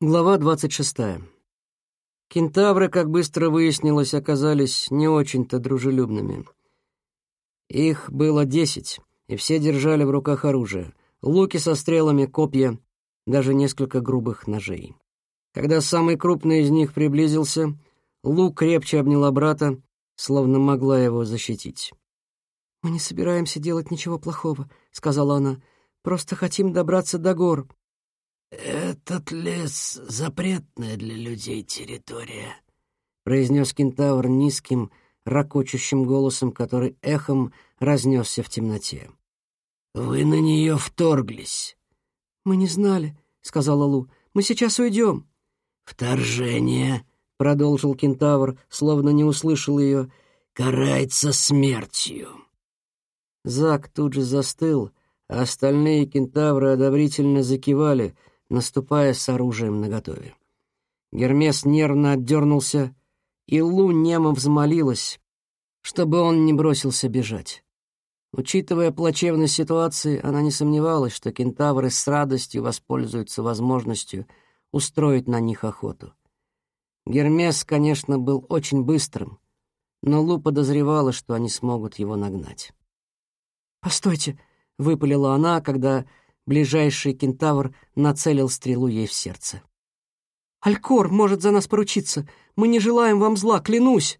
Глава 26. Кентавры, как быстро выяснилось, оказались не очень-то дружелюбными. Их было десять, и все держали в руках оружие. Луки со стрелами, копья, даже несколько грубых ножей. Когда самый крупный из них приблизился, Лу крепче обняла брата, словно могла его защитить. «Мы не собираемся делать ничего плохого», — сказала она. «Просто хотим добраться до гор». «Этот лес — запретная для людей территория», — произнес кентавр низким, ракочущим голосом, который эхом разнесся в темноте. «Вы на нее вторглись». «Мы не знали», — сказала Лу. «Мы сейчас уйдем». «Вторжение», — продолжил кентавр, словно не услышал ее, — «карается смертью». Зак тут же застыл, а остальные кентавры одобрительно закивали, наступая с оружием наготове. Гермес нервно отдернулся, и Лу немо взмолилась, чтобы он не бросился бежать. Учитывая плачевность ситуации, она не сомневалась, что кентавры с радостью воспользуются возможностью устроить на них охоту. Гермес, конечно, был очень быстрым, но Лу подозревала, что они смогут его нагнать. «Постойте!» — выпалила она, когда ближайший кентавр нацелил стрелу ей в сердце. «Алькор может за нас поручиться. Мы не желаем вам зла, клянусь!»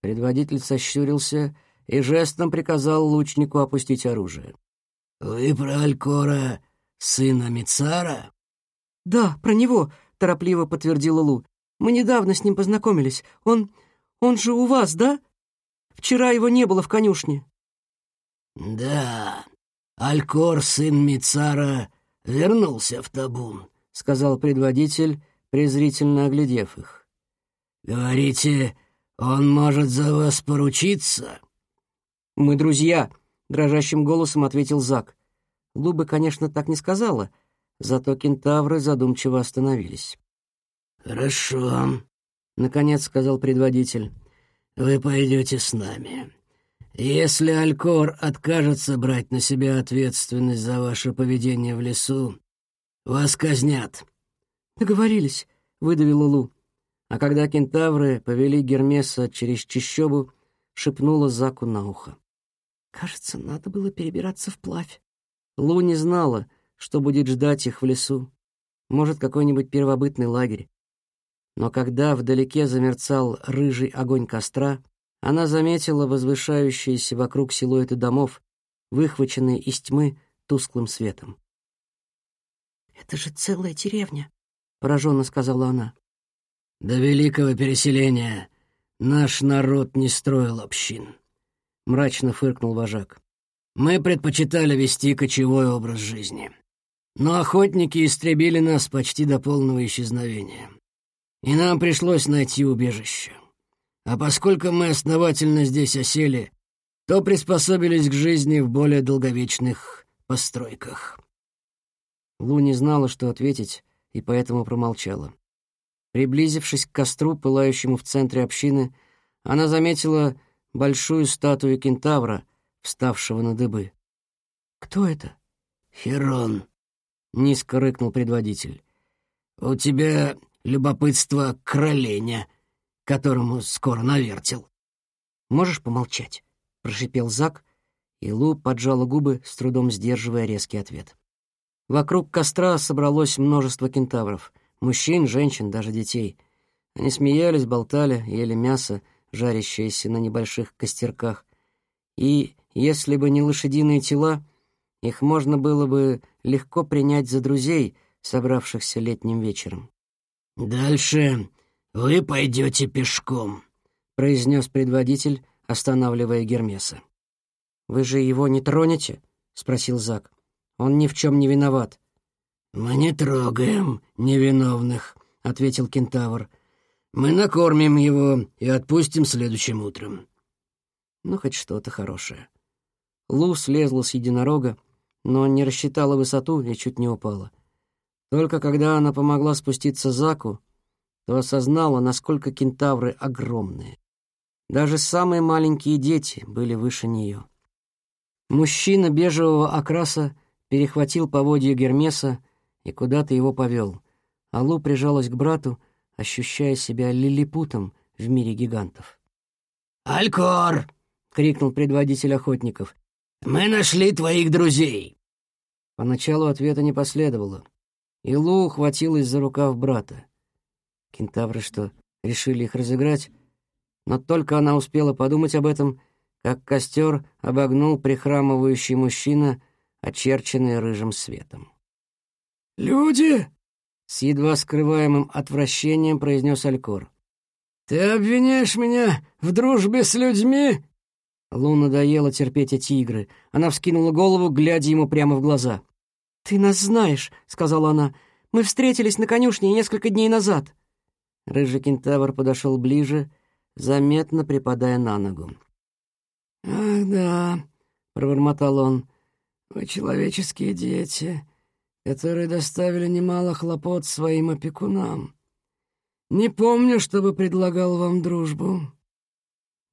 Предводитель сощурился и жестом приказал лучнику опустить оружие. «Вы про Алькора, сына Мицара?» «Да, про него», — торопливо подтвердила Лу. «Мы недавно с ним познакомились. Он... он же у вас, да? Вчера его не было в конюшне». «Да, Алькор, сын Мицара, вернулся в табун», — сказал предводитель, презрительно оглядев их. «Говорите, он может за вас поручиться?» «Мы друзья», — дрожащим голосом ответил Зак. Луба, конечно, так не сказала, зато кентавры задумчиво остановились. «Хорошо», — наконец сказал предводитель. «Вы пойдете с нами. Если Алькор откажется брать на себя ответственность за ваше поведение в лесу, вас казнят». «Договорились», — выдавила Лу. А когда кентавры повели Гермеса через чищобу, шепнула Заку на ухо. «Кажется, надо было перебираться вплавь». Лу не знала, что будет ждать их в лесу. Может, какой-нибудь первобытный лагерь. Но когда вдалеке замерцал рыжий огонь костра, она заметила возвышающиеся вокруг силуэты домов, выхваченные из тьмы тусклым светом. «Это же целая деревня», — пораженно сказала она. «До великого переселения наш народ не строил общин», — мрачно фыркнул вожак. «Мы предпочитали вести кочевой образ жизни. Но охотники истребили нас почти до полного исчезновения. И нам пришлось найти убежище. А поскольку мы основательно здесь осели, то приспособились к жизни в более долговечных постройках. Лу не знала, что ответить, и поэтому промолчала. Приблизившись к костру, пылающему в центре общины, она заметила большую статую кентавра, вставшего на дыбы. «Кто это?» «Херон», — низко рыкнул предводитель. «У тебя любопытство к роленя, которому скоро навертел. «Можешь помолчать?» — прошипел Зак, и Лу поджала губы, с трудом сдерживая резкий ответ. Вокруг костра собралось множество кентавров — мужчин, женщин, даже детей. Они смеялись, болтали, ели мясо, жарящееся на небольших костерках. И, если бы не лошадиные тела, их можно было бы легко принять за друзей, собравшихся летним вечером. «Дальше «Вы пойдете пешком», — произнес предводитель, останавливая Гермеса. «Вы же его не тронете?» — спросил Зак. «Он ни в чем не виноват». «Мы не трогаем невиновных», — ответил кентавр. «Мы накормим его и отпустим следующим утром». Ну, хоть что-то хорошее. Лу слезла с единорога, но не рассчитала высоту и чуть не упала. Только когда она помогла спуститься Заку, то осознала, насколько кентавры огромные. Даже самые маленькие дети были выше нее. Мужчина бежевого окраса перехватил поводья Гермеса и куда-то его повел, Аллу прижалась к брату, ощущая себя лилипутом в мире гигантов. «Алькор!» — крикнул предводитель охотников. «Мы нашли твоих друзей!» Поначалу ответа не последовало. Илу ухватилась за рукав брата. Кентавры что, решили их разыграть? Но только она успела подумать об этом, как костер обогнул прихрамывающий мужчина, очерченный рыжим светом. «Люди!» — с едва скрываемым отвращением произнес Алькор. «Ты обвиняешь меня в дружбе с людьми?» Лу надоело терпеть эти игры. Она вскинула голову, глядя ему прямо в глаза. «Ты нас знаешь», — сказала она. «Мы встретились на конюшне несколько дней назад». Рыжий кентавр подошел ближе, заметно припадая на ногу. «Ах, да», — пробормотал он, — «вы человеческие дети, которые доставили немало хлопот своим опекунам. Не помню, чтобы предлагал вам дружбу».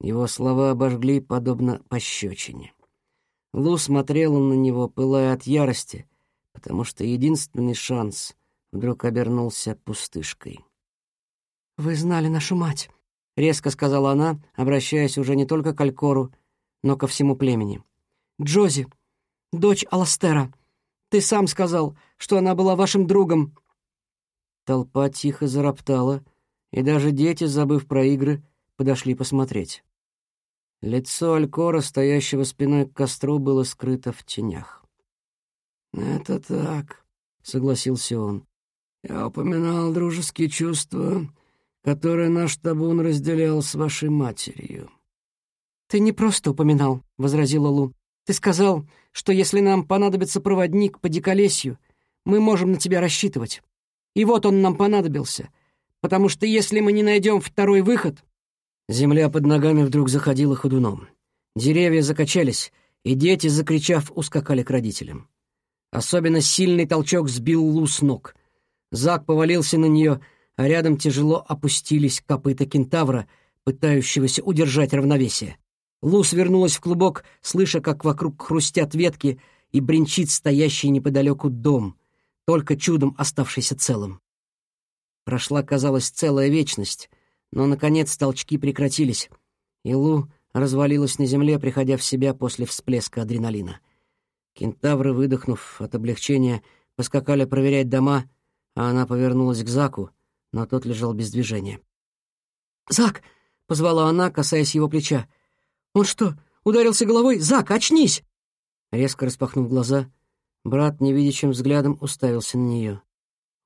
Его слова обожгли, подобно пощечине. Лу смотрела на него, пылая от ярости, потому что единственный шанс вдруг обернулся пустышкой. «Вы знали нашу мать», — резко сказала она, обращаясь уже не только к Алькору, но ко всему племени. «Джози, дочь Аластера, ты сам сказал, что она была вашим другом». Толпа тихо зароптала, и даже дети, забыв про игры, подошли посмотреть. Лицо Алькора, стоящего спиной к костру, было скрыто в тенях. «Это так», — согласился он. «Я упоминал дружеские чувства, которые наш табун разделял с вашей матерью». «Ты не просто упоминал», — возразила Лу. «Ты сказал, что если нам понадобится проводник по диколесью, мы можем на тебя рассчитывать. И вот он нам понадобился, потому что если мы не найдем второй выход...» Земля под ногами вдруг заходила ходуном. Деревья закачались, и дети, закричав, ускакали к родителям. Особенно сильный толчок сбил Лу с ног. Зак повалился на нее, а рядом тяжело опустились копыта кентавра, пытающегося удержать равновесие. Лу свернулась в клубок, слыша, как вокруг хрустят ветки и бренчит стоящий неподалеку дом, только чудом оставшийся целым. Прошла, казалось, целая вечность, но, наконец, толчки прекратились, и Лу развалилась на земле, приходя в себя после всплеска адреналина — Кентавры, выдохнув от облегчения, поскакали проверять дома, а она повернулась к Заку, но тот лежал без движения. «Зак!» — позвала она, касаясь его плеча. «Он что, ударился головой? Зак, очнись!» Резко распахнув глаза, брат невидящим взглядом уставился на нее.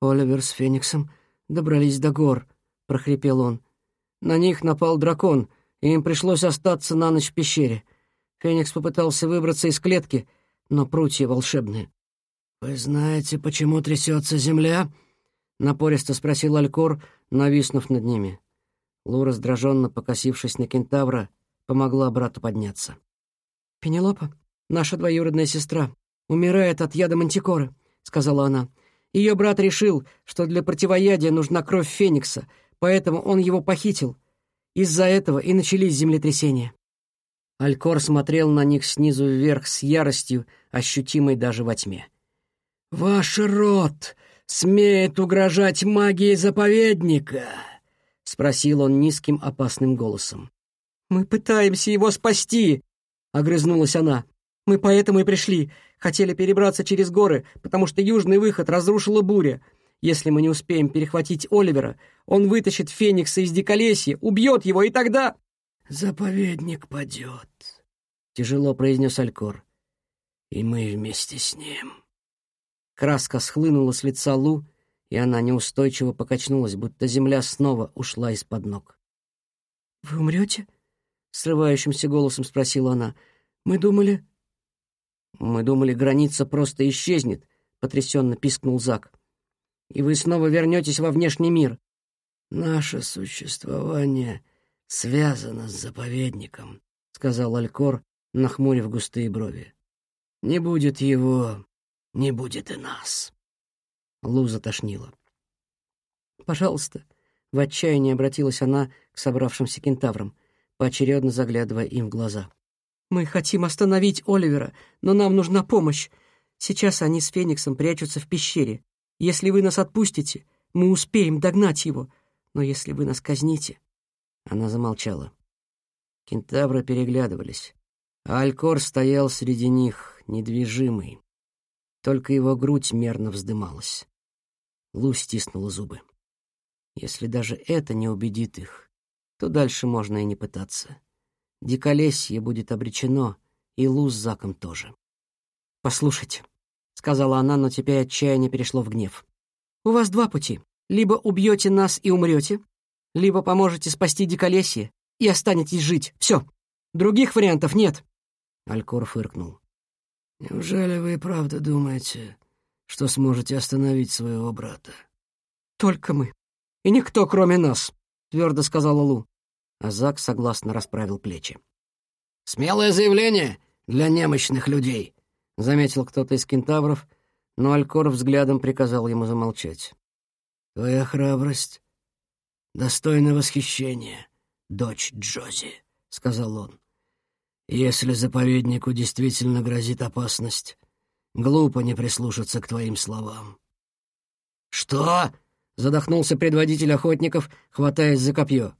«Оливер с Фениксом добрались до гор», — прохрипел он. «На них напал дракон, и им пришлось остаться на ночь в пещере. Феникс попытался выбраться из клетки, но прутья волшебные. «Вы знаете, почему трясется земля?» — напористо спросил Алькор, нависнув над ними. Лу, раздраженно покосившись на кентавра, помогла брату подняться. «Пенелопа, наша двоюродная сестра, умирает от яда мантикоры», — сказала она. «Ее брат решил, что для противоядия нужна кровь Феникса, поэтому он его похитил. Из-за этого и начались землетрясения». Алькор смотрел на них снизу вверх с яростью, ощутимой даже во тьме. «Ваш род смеет угрожать магией заповедника?» — спросил он низким опасным голосом. «Мы пытаемся его спасти!» — огрызнулась она. «Мы поэтому и пришли. Хотели перебраться через горы, потому что южный выход разрушила буря. Если мы не успеем перехватить Оливера, он вытащит Феникса из диколесья, убьет его, и тогда...» «Заповедник падет», — тяжело произнес Алькор. «И мы вместе с ним». Краска схлынула с лица Лу, и она неустойчиво покачнулась, будто земля снова ушла из-под ног. «Вы умрете?» — срывающимся голосом спросила она. «Мы думали...» «Мы думали, граница просто исчезнет», — потрясенно пискнул Зак. «И вы снова вернетесь во внешний мир». «Наше существование связано с заповедником», — сказал Алькор, нахмурив густые брови. «Не будет его, не будет и нас». Лу затошнила. «Пожалуйста», — в отчаянии обратилась она к собравшимся кентаврам, поочередно заглядывая им в глаза. «Мы хотим остановить Оливера, но нам нужна помощь. Сейчас они с Фениксом прячутся в пещере. Если вы нас отпустите, Мы успеем догнать его. Но если вы нас казните...» Она замолчала. Кентавры переглядывались, Алькор стоял среди них, недвижимый. Только его грудь мерно вздымалась. Лу стиснула зубы. Если даже это не убедит их, то дальше можно и не пытаться. Диколесье будет обречено, и Лу с Заком тоже. «Послушайте», — сказала она, но теперь отчаяние перешло в гнев. «У вас два пути. Либо убьете нас и умрете, либо поможете спасти Диколесье и останетесь жить. Все. Других вариантов нет». Алькор фыркнул. «Неужели вы и правда думаете, что сможете остановить своего брата?» «Только мы. И никто, кроме нас», — твердо сказала Лу. А Зак согласно расправил плечи. «Смелое заявление для немощных людей», — заметил кто-то из кентавров, но Алькор взглядом приказал ему замолчать. «Твоя храбрость достойна восхищения, дочь Джози», — сказал он. «Если заповеднику действительно грозит опасность, глупо не прислушаться к твоим словам». «Что?» — задохнулся предводитель охотников, хватаясь за копье.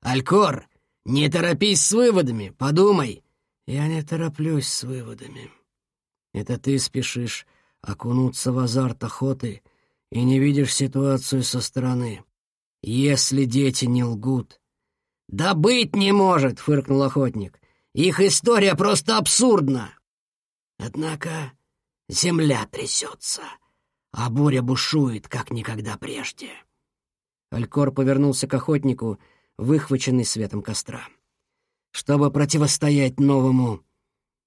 «Алькор, не торопись с выводами, подумай». «Я не тороплюсь с выводами. Это ты спешишь окунуться в азарт охоты и не видишь ситуацию со стороны. Если дети не лгут...» «Да быть не может!» — фыркнул охотник. «Их история просто абсурдна!» «Однако земля трясется, а буря бушует, как никогда прежде». Алькор повернулся к охотнику — выхваченный светом костра. Чтобы противостоять новому,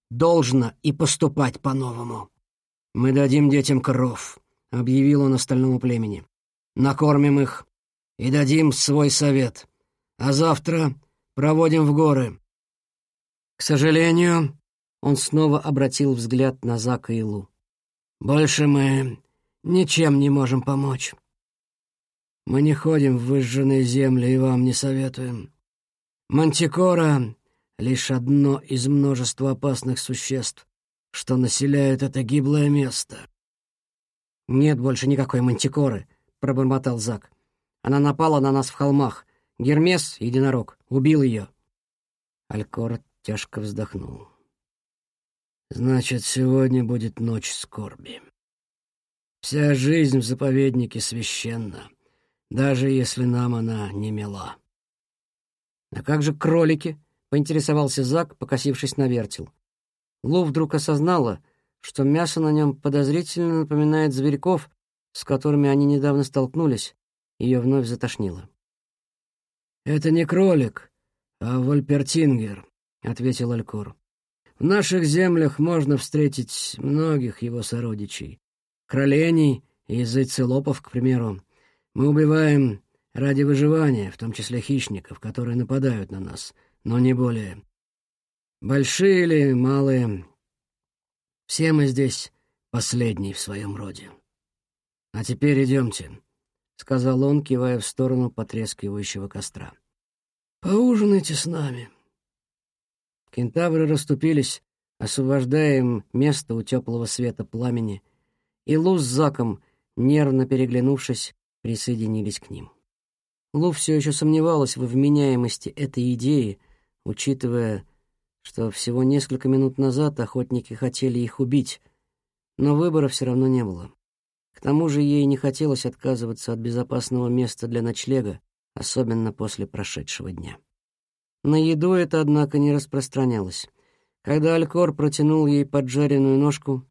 должно и поступать по-новому. «Мы дадим детям кров», — объявил он остальному племени. «Накормим их и дадим свой совет. А завтра проводим в горы». К сожалению, он снова обратил взгляд на Зака и Лу. «Больше мы ничем не можем помочь. Мы не ходим в выжженные земли и вам не советуем. Мантикора — лишь одно из множества опасных существ, что населяют это гиблое место. «Нет больше никакой мантикоры», — пробормотал Зак. «Она напала на нас в холмах. Гермес, единорог, убил ее». Алькор тяжко вздохнул. «Значит, сегодня будет ночь скорби. Вся жизнь в заповеднике священна даже если нам она не мила. «А как же кролики?» — поинтересовался Зак, покосившись на вертел. Лу вдруг осознала, что мясо на нем подозрительно напоминает зверьков, с которыми они недавно столкнулись, ее вновь затошнило. «Это не кролик, а вольпертингер», — ответил Алькор. «В наших землях можно встретить многих его сородичей. Кролений и зайцелопов, к примеру. Мы убиваем ради выживания, в том числе хищников, которые нападают на нас, но не более. Большие или малые, все мы здесь последние в своем роде. А теперь идемте, — сказал он, кивая в сторону потрескивающего костра. Поужинайте с нами. Кентавры расступились, освобождая им место у теплого света пламени, и Лу с Заком, нервно переглянувшись, присоединились к ним. Лу все еще сомневалась во вменяемости этой идеи, учитывая, что всего несколько минут назад охотники хотели их убить, но выбора все равно не было. К тому же ей не хотелось отказываться от безопасного места для ночлега, особенно после прошедшего дня. На еду это, однако, не распространялось. Когда Алькор протянул ей поджаренную ножку,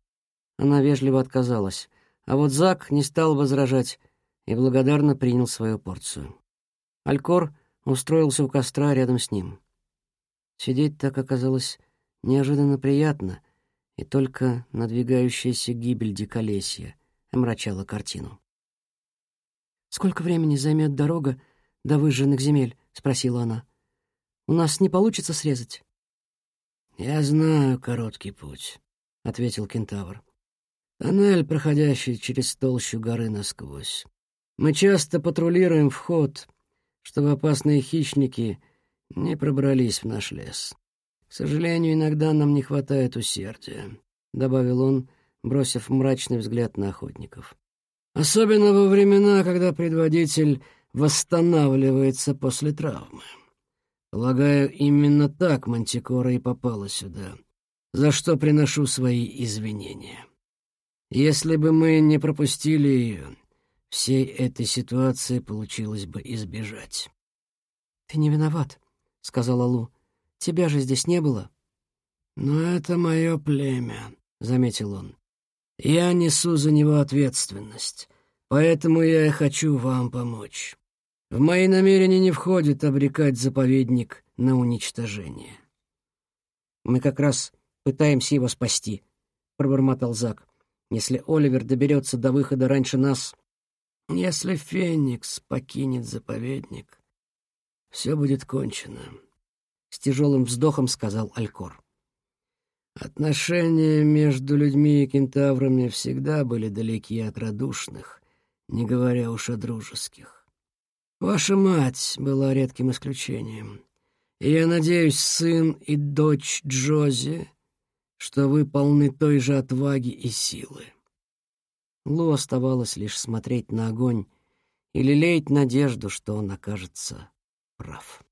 она вежливо отказалась, а вот Зак не стал возражать, и благодарно принял свою порцию. Алькор устроился у костра рядом с ним. Сидеть так оказалось неожиданно приятно, и только надвигающаяся гибель диколесья омрачала картину. «Сколько времени займет дорога до выжженных земель?» — спросила она. «У нас не получится срезать?» «Я знаю короткий путь», — ответил кентавр. «Тоннель, проходящий через толщу горы насквозь. Мы часто патрулируем вход, чтобы опасные хищники не пробрались в наш лес. К сожалению, иногда нам не хватает усердия», — добавил он, бросив мрачный взгляд на охотников. Особенно во времена, когда предводитель восстанавливается после травмы. Полагаю, именно так Мантикора и попала сюда, за что приношу свои извинения. Если бы мы не пропустили ее, всей этой ситуации получилось бы избежать. «Ты не виноват», — сказала Лу. «Тебя же здесь не было». «Но это мое племя», — заметил он. «Я несу за него ответственность, поэтому я и хочу вам помочь. В мои намерения не входит обрекать заповедник на уничтожение». «Мы как раз пытаемся его спасти», — пробормотал Зак. «Если Оливер доберется до выхода раньше нас...» «Если Феникс покинет заповедник, все будет кончено», — с тяжелым вздохом сказал Алькор. «Отношения между людьми и кентаврами всегда были далеки от радушных, не говоря уж о дружеских. Ваша мать была редким исключением. И я надеюсь, сын и дочь Джози, что вы полны той же отваги и силы. Лу оставалось лишь смотреть на огонь и лелеять надежду, что он окажется прав.